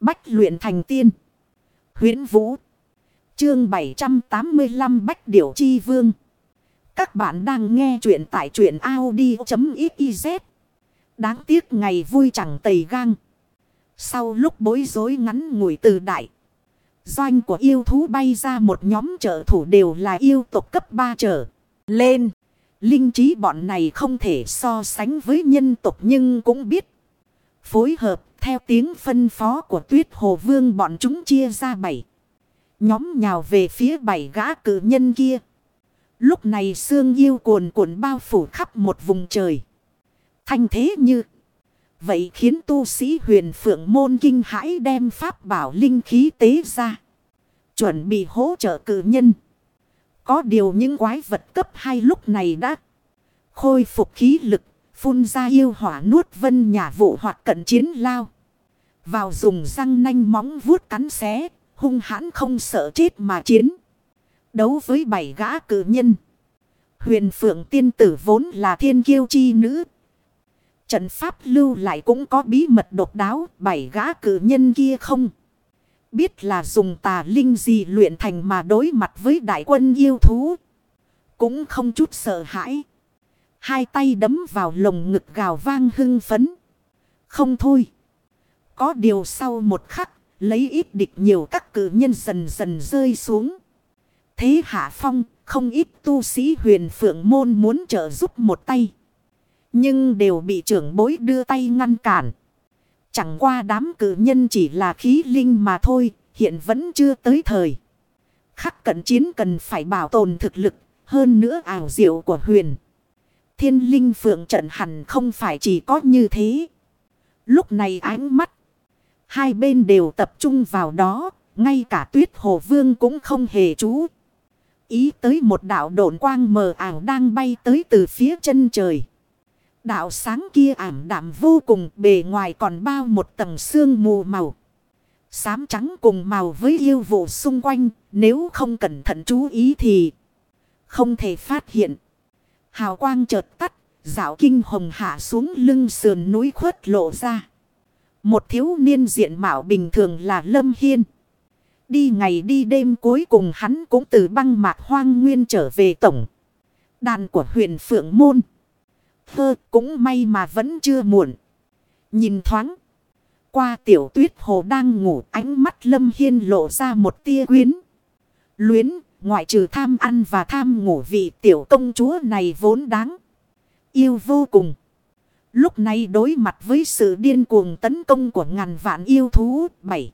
Bách luyện thành tiên. huyễn Vũ. Chương 785 Bách Điểu Chi Vương. Các bạn đang nghe truyện tại truyện Audi.xyz. Đáng tiếc ngày vui chẳng tầy gang. Sau lúc bối rối ngắn ngủi từ đại. Doanh của yêu thú bay ra một nhóm trợ thủ đều là yêu tộc cấp 3 trở. Lên. Linh trí bọn này không thể so sánh với nhân tộc nhưng cũng biết. Phối hợp theo tiếng phân phó của tuyết hồ vương bọn chúng chia ra bảy. Nhóm nhào về phía bảy gã cử nhân kia. Lúc này xương yêu cuồn cuộn bao phủ khắp một vùng trời. Thanh thế như. Vậy khiến tu sĩ huyền phượng môn kinh hãi đem pháp bảo linh khí tế ra. Chuẩn bị hỗ trợ cử nhân. Có điều những quái vật cấp hai lúc này đã khôi phục khí lực, phun ra yêu hỏa nuốt vân nhà vụ hoặc cận chiến lao. Vào dùng răng nanh móng vuốt cắn xé, hung hãn không sợ chết mà chiến. Đấu với bảy gã cử nhân. Huyền phượng tiên tử vốn là thiên kiêu chi nữ. Trận pháp lưu lại cũng có bí mật độc đáo, bảy gã cử nhân kia không. Biết là dùng tà linh gì luyện thành mà đối mặt với đại quân yêu thú. Cũng không chút sợ hãi. Hai tay đấm vào lồng ngực gào vang hưng phấn. Không thôi. Có điều sau một khắc, lấy ít địch nhiều các cử nhân dần dần rơi xuống. Thế hạ phong, không ít tu sĩ huyền phượng môn muốn trợ giúp một tay. Nhưng đều bị trưởng bối đưa tay ngăn cản. Chẳng qua đám cử nhân chỉ là khí linh mà thôi, hiện vẫn chưa tới thời. Khắc cận chiến cần phải bảo tồn thực lực, hơn nữa ảo diệu của huyền. Thiên linh phượng trận hẳn không phải chỉ có như thế. Lúc này ánh mắt, hai bên đều tập trung vào đó, ngay cả tuyết hồ vương cũng không hề chú. Ý tới một đạo độn quang mờ ảo đang bay tới từ phía chân trời. Đạo sáng kia ảm đạm vô cùng bề ngoài còn bao một tầng sương mù màu. Xám trắng cùng màu với yêu vụ xung quanh, nếu không cẩn thận chú ý thì không thể phát hiện. Hào quang chợt tắt, dạo kinh hồng hạ xuống lưng sườn núi khuất lộ ra. Một thiếu niên diện mạo bình thường là Lâm Hiên. Đi ngày đi đêm cuối cùng hắn cũng từ băng mạc hoang nguyên trở về tổng. Đàn của huyền Phượng Môn. Hơ cũng may mà vẫn chưa muộn. Nhìn thoáng. Qua tiểu tuyết hồ đang ngủ ánh mắt lâm hiên lộ ra một tia quyến. Luyến, ngoại trừ tham ăn và tham ngủ vị tiểu công chúa này vốn đáng. Yêu vô cùng. Lúc này đối mặt với sự điên cuồng tấn công của ngàn vạn yêu thú bảy.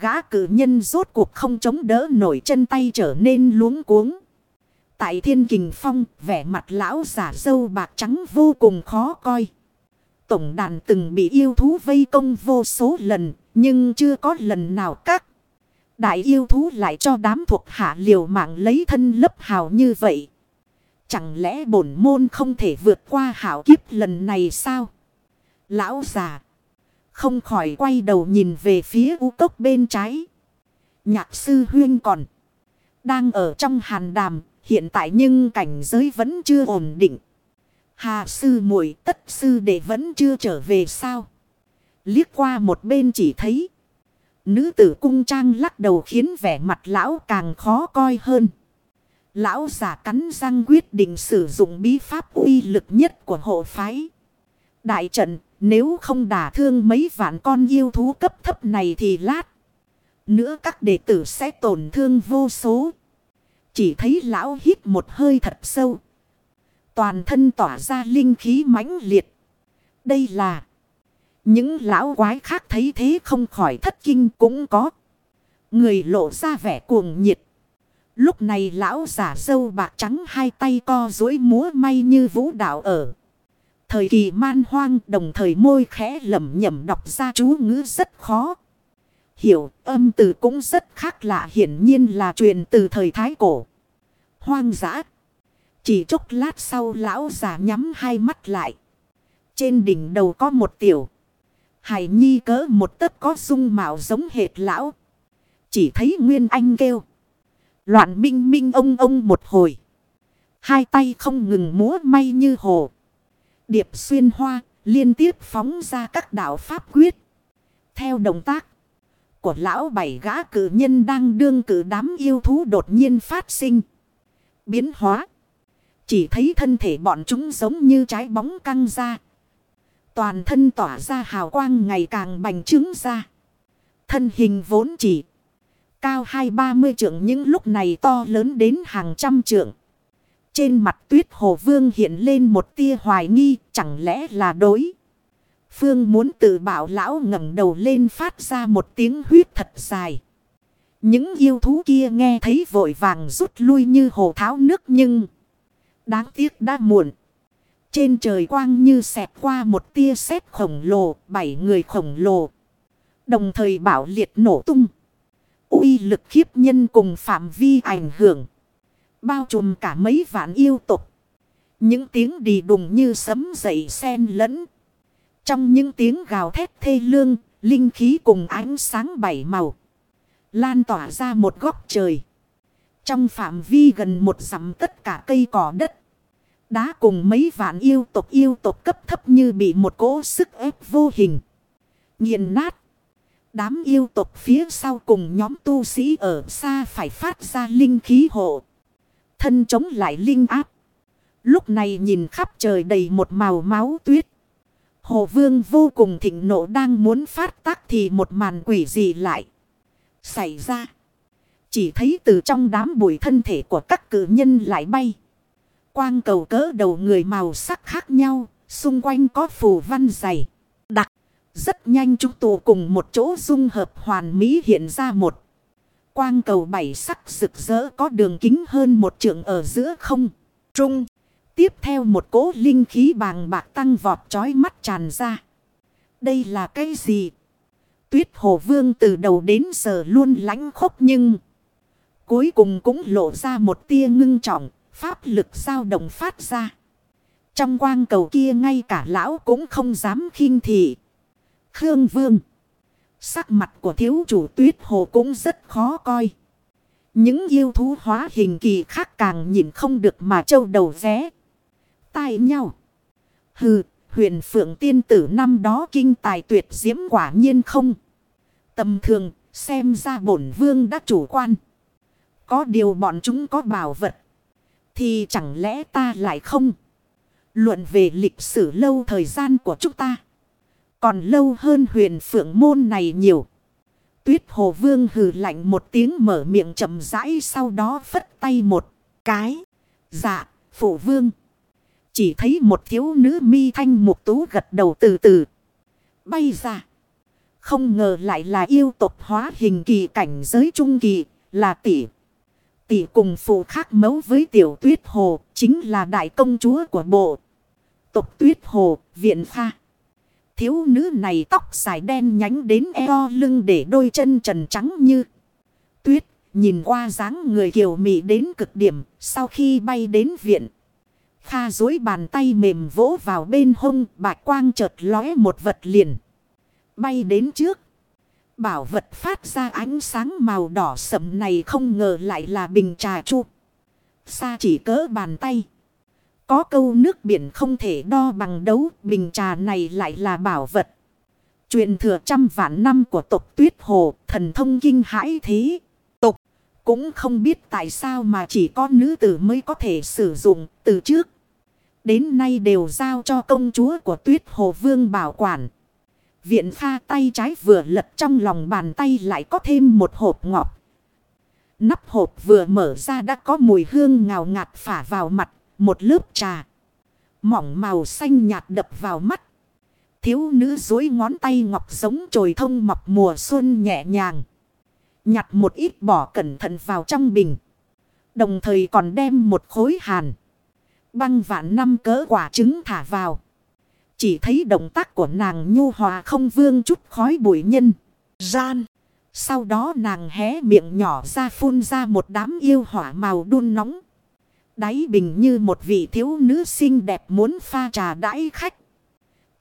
Gã cử nhân rốt cuộc không chống đỡ nổi chân tay trở nên luống cuống. Tại thiên kình phong, vẻ mặt lão giả dâu bạc trắng vô cùng khó coi. Tổng đàn từng bị yêu thú vây công vô số lần, nhưng chưa có lần nào các. Đại yêu thú lại cho đám thuộc hạ liều mạng lấy thân lấp hào như vậy. Chẳng lẽ bổn môn không thể vượt qua hảo kiếp lần này sao? Lão già. Không khỏi quay đầu nhìn về phía u cốc bên trái. Nhạc sư huyên còn. Đang ở trong hàn đàm, Hiện tại nhưng cảnh giới vẫn chưa ổn định. Hà sư muội, tất sư đệ vẫn chưa trở về sao. Liếc qua một bên chỉ thấy. Nữ tử cung trang lắc đầu khiến vẻ mặt lão càng khó coi hơn. Lão giả cắn răng quyết định sử dụng bí pháp uy lực nhất của hộ phái. Đại trận, nếu không đả thương mấy vạn con yêu thú cấp thấp này thì lát. Nữa các đệ tử sẽ tổn thương vô số. Chỉ thấy lão hít một hơi thật sâu. Toàn thân tỏa ra linh khí mãnh liệt. Đây là những lão quái khác thấy thế không khỏi thất kinh cũng có. Người lộ ra vẻ cuồng nhiệt. Lúc này lão giả sâu bạc trắng hai tay co dối múa may như vũ đạo ở. Thời kỳ man hoang, đồng thời môi khẽ lẩm nhẩm đọc ra chú ngữ rất khó hiểu, âm từ cũng rất khác lạ, hiển nhiên là truyền từ thời thái cổ. Hoang dã. Chỉ chốc lát sau lão già nhắm hai mắt lại. Trên đỉnh đầu có một tiểu. Hải nhi cỡ một tấc có dung mạo giống hệt lão. Chỉ thấy Nguyên Anh kêu. Loạn minh minh ông ông một hồi. Hai tay không ngừng múa may như hồ. Điệp xuyên hoa, liên tiếp phóng ra các đạo pháp quyết. Theo động tác. của lão bảy gã cử nhân đang đương cử đám yêu thú đột nhiên phát sinh. Biến hóa. Chỉ thấy thân thể bọn chúng giống như trái bóng căng ra. Toàn thân tỏa ra hào quang ngày càng bành trướng ra. Thân hình vốn chỉ cao hai ba mươi trượng những lúc này to lớn đến hàng trăm trượng. Trên mặt tuyết hồ vương hiện lên một tia hoài nghi chẳng lẽ là đối. Phương muốn tự bảo lão ngẩng đầu lên phát ra một tiếng huyết thật dài. Những yêu thú kia nghe thấy vội vàng rút lui như hồ tháo nước nhưng... Đáng tiếc đã muộn. Trên trời quang như xẹt qua một tia sét khổng lồ, bảy người khổng lồ. Đồng thời bảo liệt nổ tung uy lực khiếp nhân cùng phạm vi ảnh hưởng. Bao trùm cả mấy vạn yêu tục. Những tiếng đi đùng như sấm dậy sen lẫn. Trong những tiếng gào thét thê lương, linh khí cùng ánh sáng bảy màu. Lan tỏa ra một góc trời. Trong phạm vi gần một dặm tất cả cây cỏ đất. Đá cùng mấy vạn yêu tộc yêu tộc cấp thấp như bị một cỗ sức ép vô hình. Nghiền nát. Đám yêu tộc phía sau cùng nhóm tu sĩ ở xa phải phát ra linh khí hộ. Thân chống lại linh áp. Lúc này nhìn khắp trời đầy một màu máu tuyết. Hồ vương vô cùng thịnh nộ đang muốn phát tác thì một màn quỷ gì lại. Xảy ra. Chỉ thấy từ trong đám bụi thân thể của các cử nhân lại bay. Quang cầu cỡ đầu người màu sắc khác nhau. Xung quanh có phù văn dày. Rất nhanh chúng tụ cùng một chỗ dung hợp hoàn mỹ hiện ra một. Quang cầu bảy sắc rực rỡ có đường kính hơn một trượng ở giữa không. Trung. Tiếp theo một cỗ linh khí bàng bạc tăng vọt trói mắt tràn ra. Đây là cái gì? Tuyết hồ vương từ đầu đến giờ luôn lánh khốc nhưng... Cuối cùng cũng lộ ra một tia ngưng trọng, pháp lực sao động phát ra. Trong quang cầu kia ngay cả lão cũng không dám khinh thị. Khương vương. Sắc mặt của thiếu chủ tuyết hồ cũng rất khó coi. Những yêu thú hóa hình kỳ khác càng nhìn không được mà châu đầu ré. tai nhau. Hừ, huyền phượng tiên tử năm đó kinh tài tuyệt diễm quả nhiên không. Tầm thường, xem ra bổn vương đã chủ quan. Có điều bọn chúng có bảo vật. Thì chẳng lẽ ta lại không? Luận về lịch sử lâu thời gian của chúng ta. Còn lâu hơn huyền phượng môn này nhiều. Tuyết hồ vương hừ lạnh một tiếng mở miệng chậm rãi sau đó phất tay một cái. Dạ, phụ vương. Chỉ thấy một thiếu nữ mi thanh mục tú gật đầu từ từ. Bay ra. Không ngờ lại là yêu tộc hóa hình kỳ cảnh giới trung kỳ. Là tỷ. Tỷ cùng phụ khác mấu với tiểu tuyết hồ. Chính là đại công chúa của bộ. Tộc tuyết hồ, viện pha. Thiếu nữ này tóc dài đen nhánh đến eo lưng để đôi chân trần trắng như tuyết. Nhìn qua dáng người kiều mị đến cực điểm, sau khi bay đến viện. Kha dối bàn tay mềm vỗ vào bên hông bạch quang chợt lóe một vật liền. Bay đến trước. Bảo vật phát ra ánh sáng màu đỏ sậm này không ngờ lại là bình trà chu. Xa chỉ cỡ bàn tay. Có câu nước biển không thể đo bằng đấu. Bình trà này lại là bảo vật. Truyền thừa trăm vạn năm của tộc tuyết hồ. Thần thông kinh hãi thế. Tộc cũng không biết tại sao mà chỉ có nữ tử mới có thể sử dụng từ trước. Đến nay đều giao cho công chúa của tuyết hồ vương bảo quản. Viện pha tay trái vừa lật trong lòng bàn tay lại có thêm một hộp ngọc. Nắp hộp vừa mở ra đã có mùi hương ngào ngạt phả vào mặt, một lớp trà. Mỏng màu xanh nhạt đập vào mắt. Thiếu nữ dối ngón tay ngọc giống trồi thông mọc mùa xuân nhẹ nhàng. Nhặt một ít bỏ cẩn thận vào trong bình. Đồng thời còn đem một khối hàn. Băng vạn năm cỡ quả trứng thả vào. Chỉ thấy động tác của nàng nhu hòa không vương chút khói bụi nhân. Gian. Sau đó nàng hé miệng nhỏ ra phun ra một đám yêu hỏa màu đun nóng. Đáy bình như một vị thiếu nữ xinh đẹp muốn pha trà đãi khách.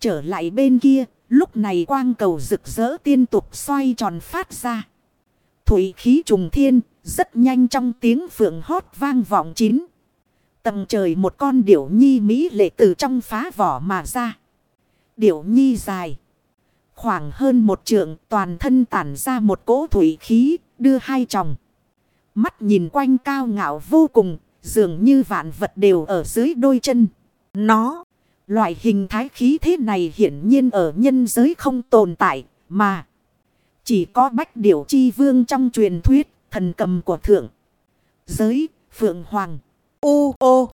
Trở lại bên kia, lúc này quang cầu rực rỡ tiên tục xoay tròn phát ra. Thủy khí trùng thiên, rất nhanh trong tiếng phượng hót vang vọng chín. Tầng trời một con điểu nhi mỹ lệ từ trong phá vỏ mà ra. Điểu nhi dài. khoảng hơn một trượng toàn thân tản ra một cỗ thủy khí đưa hai chồng. Mắt nhìn quanh cao ngạo vô cùng dường như vạn vật đều ở dưới đôi chân. Nó, loại hình thái khí thế này hiển nhiên ở nhân giới không tồn tại mà. Chỉ có bách điểu chi vương trong truyền thuyết thần cầm của thượng. Giới, phượng hoàng, ô ô.